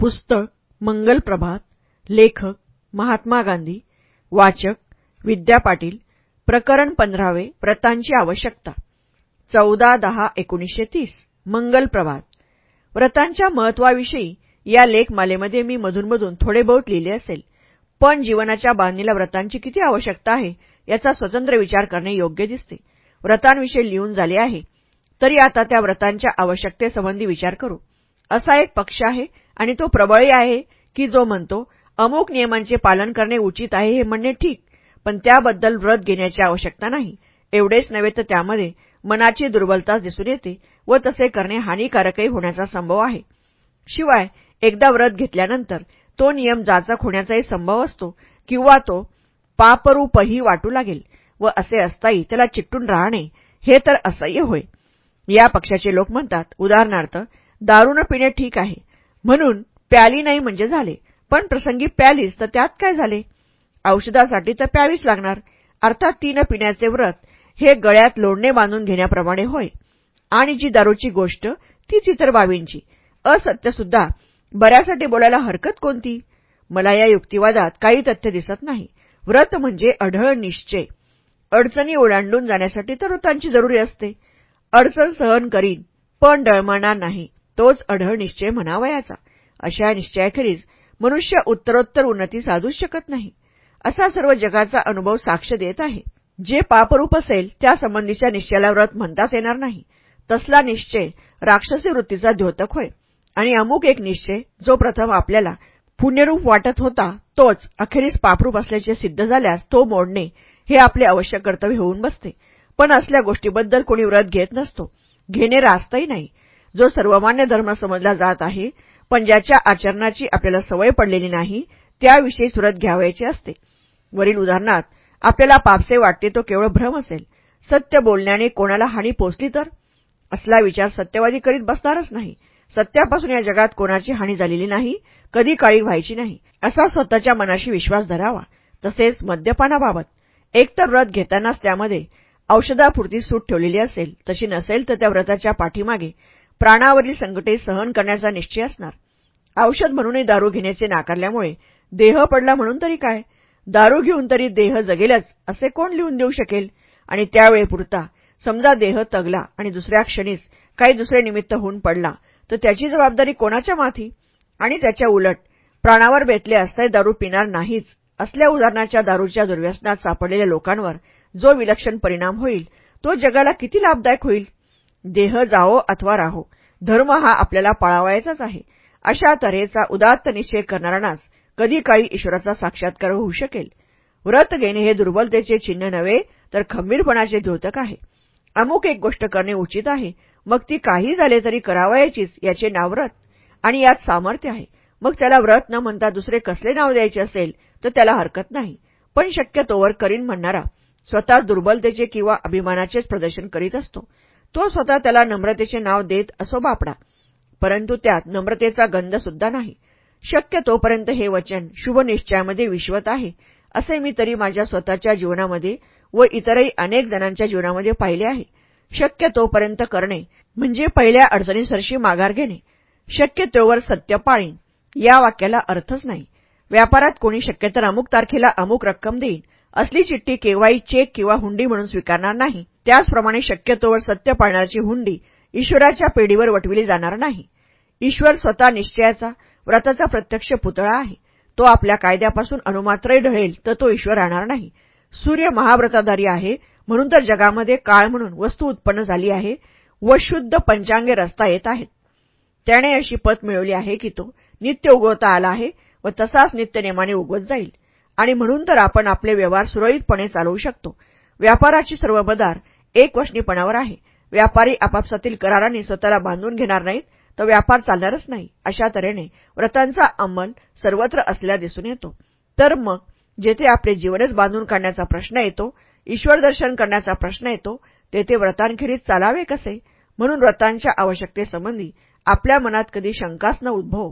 पुस्तक मंगल प्रभात लेखक महात्मा गांधी वाचक विद्या पाटील प्रकरण पंधरावे व्रतांची आवश्यकता. चौदा दहा एकोणीसशे तीस मंगल प्रभात व्रतांच्या महत्वाविषयी या लेखमालेमध्ये मी मधूनमधून थोडे बहुत लिहिले असेल पण जीवनाच्या बांधणीला व्रतांची किती आवश्यकता आहे याचा स्वतंत्र विचार करणे योग्य दिसते. व्रतांविषयी लिहून झाले आहे तरी आता त्या व्रतांच्या आवश्यकतेसंबंधी विचार करू. असा एक पक्ष आहे आणि तो प्रबळही आहे की जो म्हणतो अमुक नियमांचे पालन करणे उचित आहे हे म्हणणे ठीक पण त्याबद्दल व्रत घेण्याची आवश्यकता नाही. एवढेच नव्हे तर त्यामध्ये मनाची दुर्बलताच दिसून येते व तसे करणे हानिकारकही होण्याचा संभव आहे. शिवाय एकदा व्रत घेतल्यानंतर तो नियम जाचक होण्याचाही संभव असतो किंवा तो पापरूपही वाटू लागेल व असे असताही त्याला चिकटून राहणे हे तर असह्य होय. या पक्षाचे लोक म्हणतात उदाहरणार्थ दारू न पिणे ठीक आहे. म्हणून प्याली नाही म्हणजे झाले. पण प्रसंगी प्यालीच तर त्यात काय झाले? औषधासाठी तर प्यावीच लागणार. अर्थात ती न पिण्याचे व्रत हे गळ्यात लोडणे बांधून घेण्याप्रमाणे होय. आणि जी दारूची गोष्ट तीच इतर बाबींची. असत्यसुद्धा बऱ्यासाठी बोलायला हरकत कोणती? मला या युक्तिवादात काही तथ्य दिसत नाही. व्रत म्हणजे अढळ निश्चय. अडचणी ओलांडून जाण्यासाठी तर व्रतांची जरुरी असते. अडचण सहन करीन पण डळमणार नाही. तोच अढळ निश्चय म्हणावयाचा. अशा निश्चयाखेरीज मनुष्य उत्तरोत्तर उन्नती साधूच शकत नाही. असा सर्व जगाचा अनुभव साक्ष देत आहे. जे पापरूप असेल त्या संबंधीच्या निश्चयाला व्रत म्हणताच येणार नाही. तसला निश्चय राक्षसी वृत्तीचा द्योतक होय. आणि अमुक एक निश्चय जो प्रथम आपल्याला पुण्यरूप वाटत होता तोच अखेरीस पापरूप असल्याचे सिद्ध झाल्यास तो मोडणे हे आपले आवश्यक कर्तव्य होऊन बसते. पण असल्या गोष्टीबद्दल कोणी व्रत घेत नसतो. घेणे रास्तही नाही. जो सर्वमान्य धर्म समजला जात आहे पण ज्याच्या आचरणाची आपल्याला सवय पडलेली नाही त्याविषयी व्रत घ्यावयाची असते. वरील उदाहरणात आपल्याला पापसे वाटते तो केवळ भ्रम असेल. सत्य बोलण्याने कोणाला हानी पोचली तर? असला विचार सत्यवादी करीत बसणारच नाही. सत्यापासून या जगात कोणाची हानी झालेली नाही कधी काळी व्हायची नाही. असा स्वतःच्या मनाशी विश्वास धरावा. तसेच मद्यपानाबाबत. एकतर व्रत घेतानाच त्यामध्ये औषधापुरती सूट ठेवलेली असेल. तशी नसेल तर त्या व्रताच्या पाठीमागे प्राणावरील संकटे सहन करण्याचा निश्चय असणार. औषध म्हणूनही दारू घेण्याचे नाकारल्यामुळे देह पडला म्हणून तरी काय? दारू घेऊन तरी देह जगेलच असे कोण लिहून देऊ शकेल? आणि त्यावेळेपुरता समजा देह तगला आणि दुसऱ्या क्षणीच काही दुसरे निमित्त होऊन पडला तर त्याची जबाबदारी कोणाच्या माथी? आणि त्याच्या उलट प्राणावर बेतले असताही दारू पिणार नाहीच असल्या उदाहरणाच्या दारूच्या दुर्व्यसनात सापडलेल्या लोकांवर जो विलक्षण परिणाम होईल तो जगाला किती लाभदायक होईल? देह जाओ अथवा राहो. धर्म हा आपल्याला पाळावायचाच आहे. अशा तऱ्हेचा उदात्त निश्चय करणाऱ्यांनाच कधी काळी ईश्वराचा साक्षात्कार होऊ शकेल. व्रत घेणे हे दुर्बलतेचे चिन्ह नव्हे तर खंबीरपणाचे द्योतक आहे. अमुक एक गोष्ट करणे उचित आहे. मग ती काही झाले तरी करावायचीच याचे नाव व्रत. आणि यात सामर्थ्य आहे. मग त्याला व्रत न म्हणता दुसरे कसले नाव द्यायचे असेल तर त्याला हरकत नाही. पण शक्यतोवर करीन म्हणणारा स्वतः दुर्बलतेचे किंवा अभिमानाचेच प्रदर्शन करीत असतो. तो स्वतः त्याला नम्रतेचे नाव देत असो बापडा. परंतु त्यात नम्रतेचा गंध सुद्धा नाही. शक्य तोपर्यंत हे वचन शुभनिश्चयामध्ये विश्वत आहे असे मी तरी माझ्या स्वतःच्या जीवनामध्ये व इतरही अनेक जणांच्या जीवनामध्ये पाहिले आहे. शक्य तोपर्यंत करणे म्हणजे पहिल्या अडचणीसरशी माघार घेणे. शक्य तोवर सत्य पाळीन या वाक्याला अर्थच नाही. व्यापारात कोणी शक्यतर अमुक तारखेला अमुक रक्कम देईन असली चिठ्ठी केव्हाही चेक किंवा हुंडी म्हणून स्वीकारणार नाही. त्याचप्रमाणे शक्यतोवर सत्य पाळण्याची हुंडी ईश्वराच्या पेढीवर वटविली जाणार नाही. ईश्वर स्वतः निश्चयाचा व्रताचा प्रत्यक्ष पुतळा आहे. तो आपल्या कायद्यापासून अनुमात्रही ढळेल तर तो ईश्वर राहणार नाही. सूर्य महाव्रताधारी आहे म्हणून तर जगामध्ये काळ म्हणून वस्तू उत्पन्न झाली आहे व शुद्ध पंचांगे रस्ता येत आहेत. त्याने अशी पत मिळवली आहे की तो नित्य उगवता आला आहे व तसाच नित्यनेमाने उगवत जाईल. आणि म्हणून तर आपण आपले व्यवहार सुरळीतपणे चालवू शकतो. व्यापाराची सर्व मदार एक वशनीपणावर आहे. व्यापारी आपापसातील करारांनी स्वतःला बांधून घेणार नाहीत तर व्यापार चालणारच नाही अशा तऱ्हेने व्रतांचा अंमल सर्वत्र असल्या दिसून येतो. तर मग जेथे आपले जीवनच बांधून काढण्याचा प्रश्न येतो ईश्वर दर्शन करण्याचा प्रश्न येतो तेथे व्रतांखेरीज चालावे कसे? म्हणून व्रतांच्या आवश्यकतेसंबंधी आपल्या मनात कधी शंकाच न उद्भव.